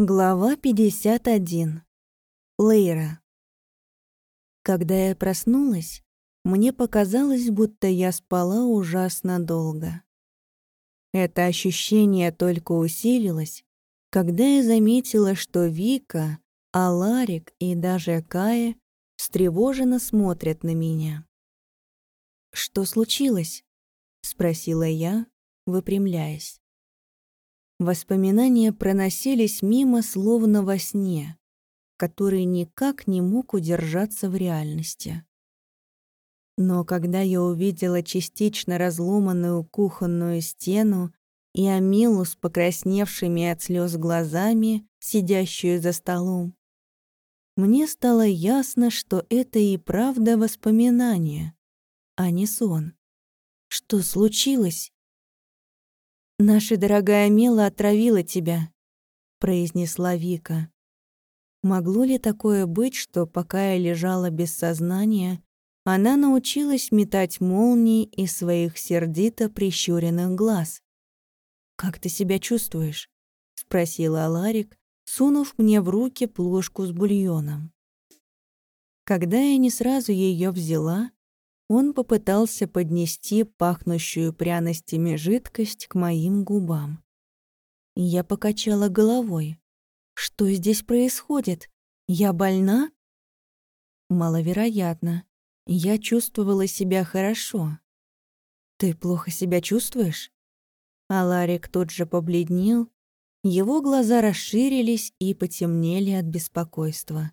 Глава 51. Лейра. Когда я проснулась, мне показалось, будто я спала ужасно долго. Это ощущение только усилилось, когда я заметила, что Вика, Аларик и даже Кая встревоженно смотрят на меня. «Что случилось?» — спросила я, выпрямляясь. Воспоминания проносились мимо, словно во сне, который никак не мог удержаться в реальности. Но когда я увидела частично разломанную кухонную стену и Амилу с покрасневшими от слез глазами, сидящую за столом, мне стало ясно, что это и правда воспоминание, а не сон. Что случилось? «Наша дорогая Мила отравила тебя», — произнесла Вика. Могло ли такое быть, что пока я лежала без сознания, она научилась метать молнии из своих сердито прищуренных глаз? «Как ты себя чувствуешь?» — спросила Аларик, сунув мне в руки плошку с бульоном. Когда я не сразу ее взяла, он попытался поднести пахнущую пряностями жидкость к моим губам. Я покачала головой. Что здесь происходит? Я больна? Маловероятно. Я чувствовала себя хорошо. Ты плохо себя чувствуешь? Аларик тут же побледнел, его глаза расширились и потемнели от беспокойства.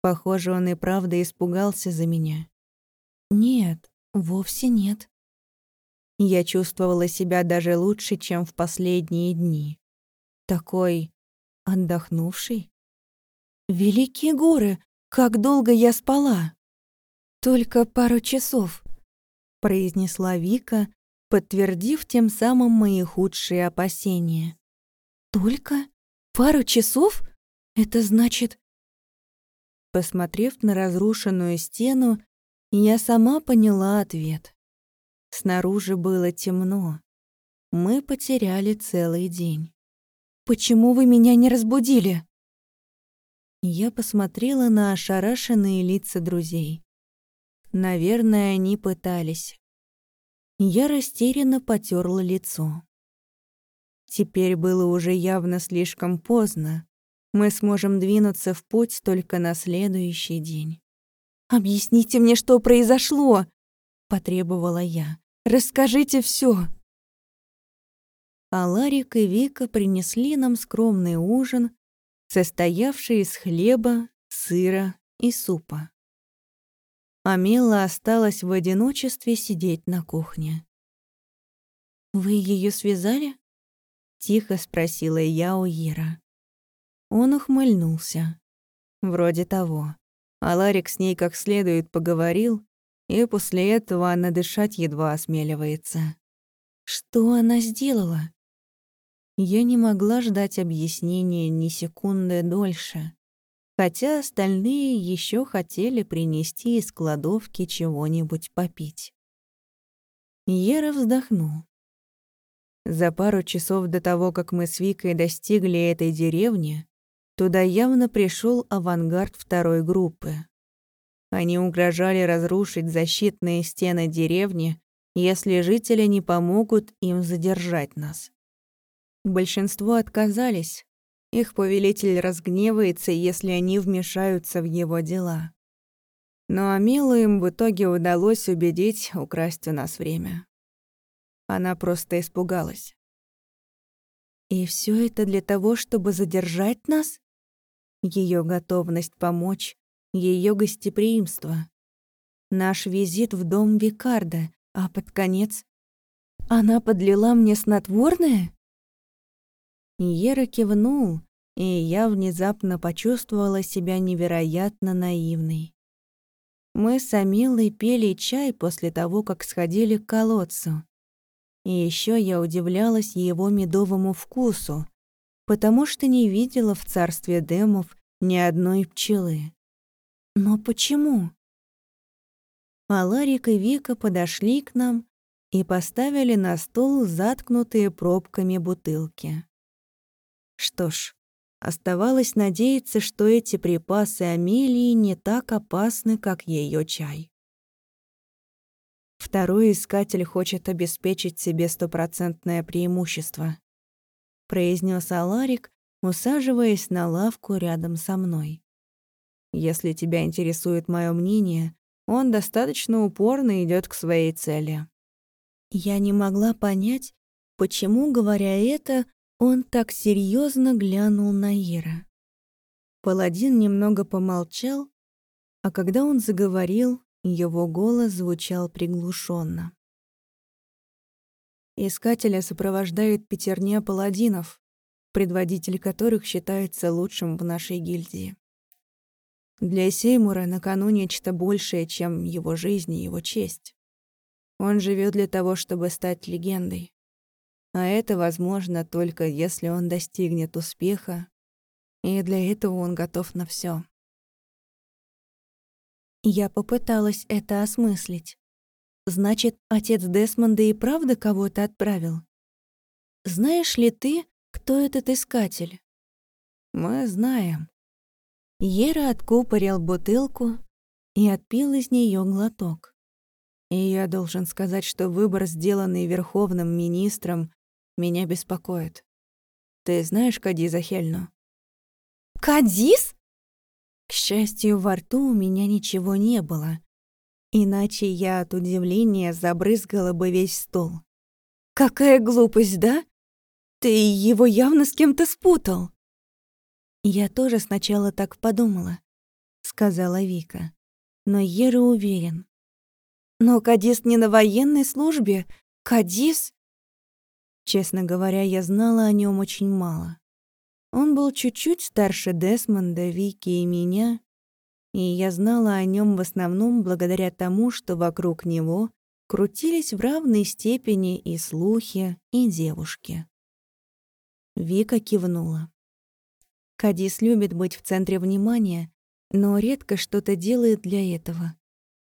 Похоже, он и правда испугался за меня. Нет, вовсе нет. Я чувствовала себя даже лучше, чем в последние дни. Такой отдохнувший. Великие горы, как долго я спала! Только пару часов, произнесла Вика, подтвердив тем самым мои худшие опасения. Только пару часов? Это значит... Посмотрев на разрушенную стену, я сама поняла ответ. Снаружи было темно. Мы потеряли целый день. «Почему вы меня не разбудили?» Я посмотрела на ошарашенные лица друзей. Наверное, они пытались. Я растерянно потерла лицо. Теперь было уже явно слишком поздно. Мы сможем двинуться в путь только на следующий день. «Объясните мне, что произошло!» — потребовала я. «Расскажите все. А Ларик и Вика принесли нам скромный ужин, состоявший из хлеба, сыра и супа. А Мила осталась в одиночестве сидеть на кухне. «Вы ее связали?» — тихо спросила я у Ира. Он ухмыльнулся. Вроде того. А Ларик с ней как следует поговорил, и после этого она дышать едва осмеливается. Что она сделала? Я не могла ждать объяснения ни секунды дольше, хотя остальные еще хотели принести из кладовки чего-нибудь попить. Ера вздохнул. За пару часов до того, как мы с Викой достигли этой деревни, Туда явно пришел авангард второй группы. Они угрожали разрушить защитные стены деревни, если жители не помогут им задержать нас. Большинство отказались. Их повелитель разгневается, если они вмешаются в его дела. Но Амилу им в итоге удалось убедить украсть у нас время. Она просто испугалась. «И все это для того, чтобы задержать нас?» Ее готовность помочь, ее гостеприимство. Наш визит в дом Викарда, а под конец... Она подлила мне снотворное? Ера кивнул, и я внезапно почувствовала себя невероятно наивной. Мы с Амилой пели чай после того, как сходили к колодцу. И еще я удивлялась его медовому вкусу, потому что не видела в царстве демов ни одной пчелы. Но почему? Аларик и Вика подошли к нам и поставили на стол заткнутые пробками бутылки. Что ж, Оставалось надеяться, что эти припасы Амелии не так опасны, как ее чай. Второй искатель хочет обеспечить себе стопроцентное преимущество, произнес Аларик, усаживаясь на лавку рядом со мной. Если тебя интересует мое мнение, он достаточно упорно идет к своей цели. Я не могла понять, почему, говоря это, он так серьезно глянул на Ира. Паладин немного помолчал, а когда он заговорил, его голос звучал приглушенно. Искателя сопровождает пятерня паладинов, предводитель которых считается лучшим в нашей гильдии. Для Сеймура на кону нечто большее, чем его жизнь и его честь. Он живет для того, чтобы стать легендой. А это возможно только если он достигнет успеха, и для этого он готов на все. Я попыталась это осмыслить. Значит, отец Десмонда и правда кого-то отправил? Знаешь ли ты, кто этот искатель? Мы знаем. Ера откупорил бутылку и отпил из нее глоток. И я должен сказать, что выбор, сделанный верховным министром, меня беспокоит. Ты знаешь Кадиза Хельну?» «Кадиз?» К счастью, во рту у меня ничего не было. Иначе я от удивления забрызгала бы весь стол. «Какая глупость, да? Ты его явно с кем-то спутал». «Я тоже сначала так подумала», — сказала Вика. Но Ера уверен. «Но Кадис не на военной службе. Кадис...» Честно говоря, я знала о нем очень мало. Он был чуть-чуть старше Десмонда, Вики и меня, и я знала о нем в основном благодаря тому, что вокруг него крутились в равной степени и слухи, и девушки. Вика кивнула. Кадис любит быть в центре внимания, но редко что-то делает для этого.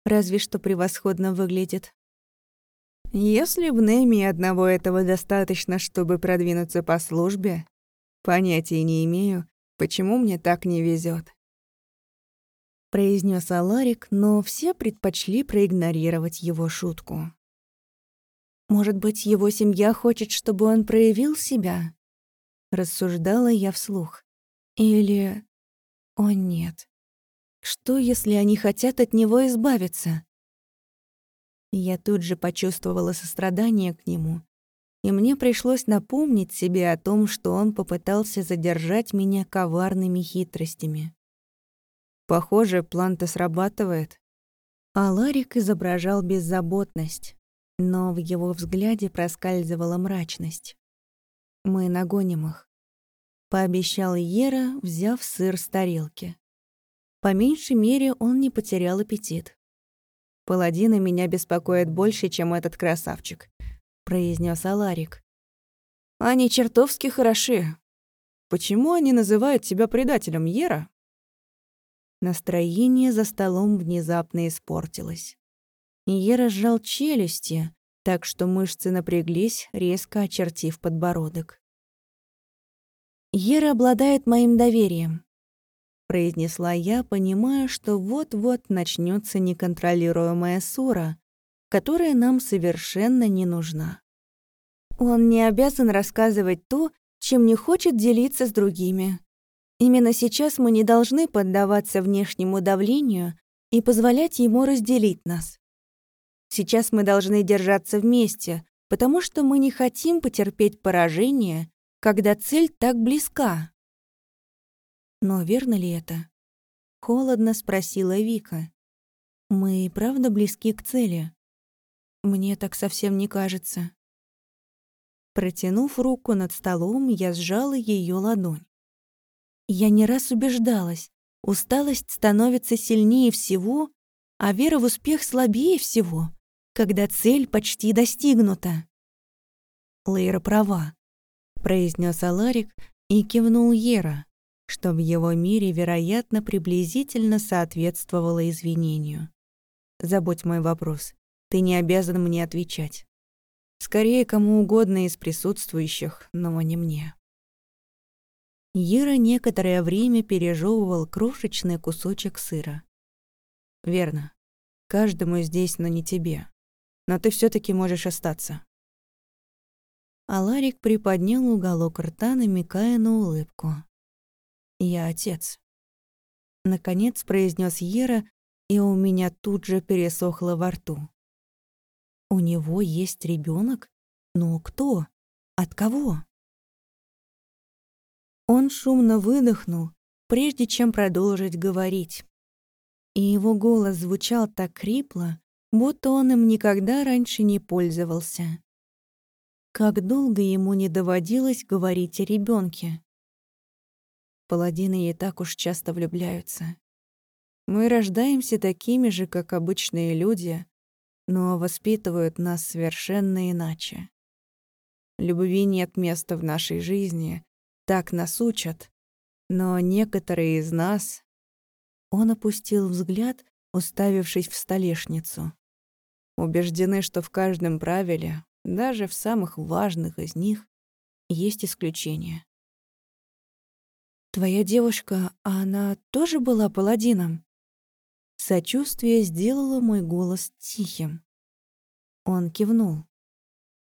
Разве что превосходно выглядит. Если в Неме одного этого достаточно, чтобы продвинуться по службе, понятия не имею, почему мне так не везет. Произнес Аларик, но все предпочли проигнорировать его шутку. «Может быть, его семья хочет, чтобы он проявил себя?» Рассуждала я вслух. «Или... О, нет. Что, если они хотят от него избавиться?» Я тут же почувствовала сострадание к нему, и мне пришлось напомнить себе о том, что он попытался задержать меня коварными хитростями. Похоже, план-то срабатывает. А Ларик изображал беззаботность, но в его взгляде проскальзывала мрачность. «Мы нагоним их», — пообещал Ера, взяв сыр с тарелки. По меньшей мере, он не потерял аппетит. Паладины меня беспокоят больше, чем этот красавчик», — произнес Аларик. «Они чертовски хороши. Почему они называют тебя предателем, Ера?» Настроение за столом внезапно испортилось. Ера сжал челюсти, так что мышцы напряглись, резко очертив подбородок. Ера обладает моим доверием произнесла я, понимая, что вот-вот начнется неконтролируемая ссора, которая нам совершенно не нужна. Он не обязан рассказывать то, чем не хочет делиться с другими. Именно сейчас мы не должны поддаваться внешнему давлению и позволять ему разделить нас. Сейчас мы должны держаться вместе, потому что мы не хотим потерпеть поражение, когда цель так близка. Но верно ли это? Холодно спросила Вика. Мы правда близки к цели? Мне так совсем не кажется. Протянув руку над столом, я сжала ее ладонь. Я не раз убеждалась, усталость становится сильнее всего, а вера в успех слабее всего, когда цель почти достигнута. Лейра права, произнес Аларик и кивнул Ера что в его мире, вероятно, приблизительно соответствовало извинению. «Забудь мой вопрос. Ты не обязан мне отвечать. Скорее, кому угодно из присутствующих, но не мне». Ира некоторое время пережевывал крошечный кусочек сыра. «Верно. Каждому здесь, но не тебе. Но ты все таки можешь остаться». Аларик приподнял уголок рта, намекая на улыбку. «Я отец», — наконец произнес Ера, и у меня тут же пересохло во рту. «У него есть ребенок? Но кто? От кого?» Он шумно выдохнул, прежде чем продолжить говорить. И его голос звучал так хрипло, будто он им никогда раньше не пользовался. Как долго ему не доводилось говорить о ребенке. Паладины и так уж часто влюбляются. Мы рождаемся такими же, как обычные люди, но воспитывают нас совершенно иначе. Любви нет места в нашей жизни, так нас учат. Но некоторые из нас... Он опустил взгляд, уставившись в столешницу. Убеждены, что в каждом правиле, даже в самых важных из них, есть исключения. «Твоя девушка, она тоже была паладином?» Сочувствие сделало мой голос тихим. Он кивнул.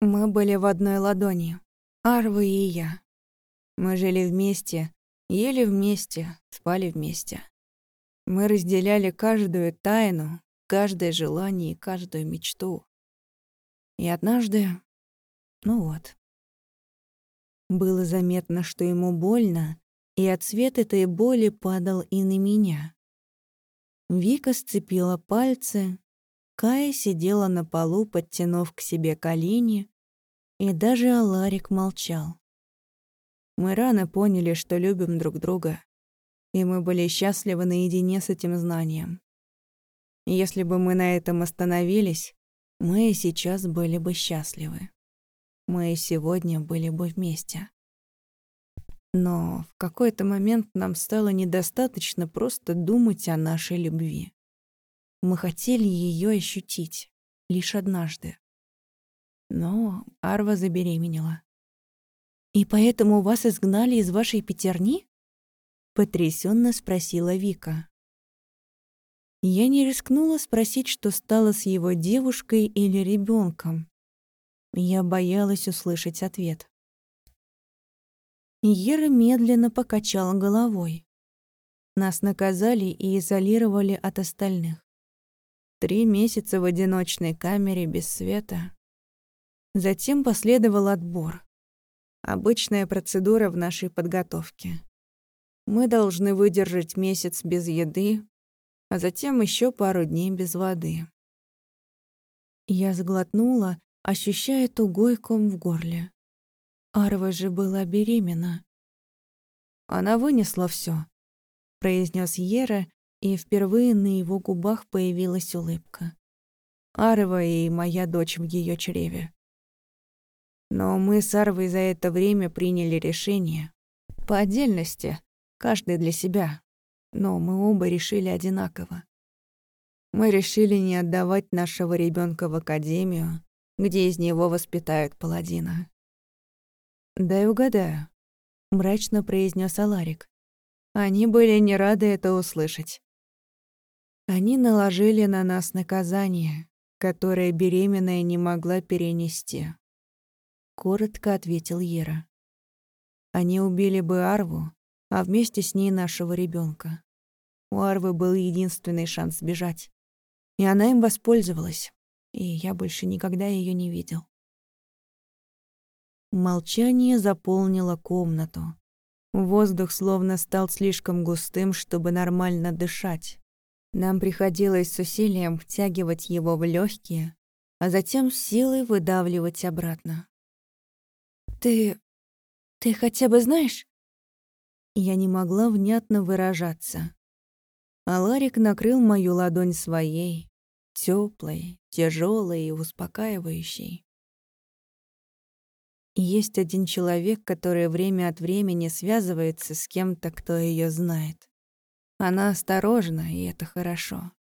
Мы были в одной ладони, Арва и я. Мы жили вместе, ели вместе, спали вместе. Мы разделяли каждую тайну, каждое желание и каждую мечту. И однажды... Ну вот. Было заметно, что ему больно, и от свет этой боли падал и на меня. Вика сцепила пальцы, Кая сидела на полу, подтянув к себе колени, и даже Аларик молчал. Мы рано поняли, что любим друг друга, и мы были счастливы наедине с этим знанием. Если бы мы на этом остановились, мы и сейчас были бы счастливы. Мы и сегодня были бы вместе. Но в какой-то момент нам стало недостаточно просто думать о нашей любви. Мы хотели ее ощутить лишь однажды. Но Арва забеременела. «И поэтому вас изгнали из вашей пятерни?» — потрясенно спросила Вика. Я не рискнула спросить, что стало с его девушкой или ребенком. Я боялась услышать ответ. Ера медленно покачала головой. Нас наказали и изолировали от остальных. Три месяца в одиночной камере без света. Затем последовал отбор. Обычная процедура в нашей подготовке. Мы должны выдержать месяц без еды, а затем еще пару дней без воды. Я сглотнула, ощущая тугой ком в горле. Арва же была беременна. Она вынесла все, произнес Ера, и впервые на его губах появилась улыбка. Арва и моя дочь в ее чреве. Но мы с Арвой за это время приняли решение. По отдельности, каждый для себя. Но мы оба решили одинаково. Мы решили не отдавать нашего ребенка в академию, где из него воспитают паладина. «Дай угадаю», — мрачно произнес Аларик. Они были не рады это услышать. Они наложили на нас наказание, которое беременная не могла перенести коротко ответил Ера. Они убили бы Арву, а вместе с ней нашего ребенка. У Арвы был единственный шанс сбежать. И она им воспользовалась, и я больше никогда ее не видел. Молчание заполнило комнату. Воздух словно стал слишком густым, чтобы нормально дышать. Нам приходилось с усилием втягивать его в легкие, а затем силой выдавливать обратно. «Ты... ты хотя бы знаешь?» Я не могла внятно выражаться. А Ларик накрыл мою ладонь своей, теплой, тяжелой и успокаивающей. Есть один человек, который время от времени связывается с кем-то, кто ее знает. Она осторожна, и это хорошо.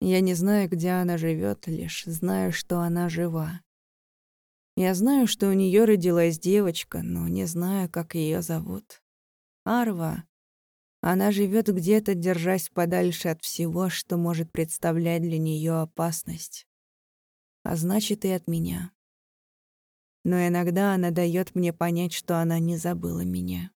Я не знаю, где она живет, лишь знаю, что она жива. Я знаю, что у нее родилась девочка, но не знаю, как ее зовут. Арва. Она живет где-то, держась подальше от всего, что может представлять для нее опасность. А значит, и от меня. Но иногда она дает мне понять, что она не забыла меня.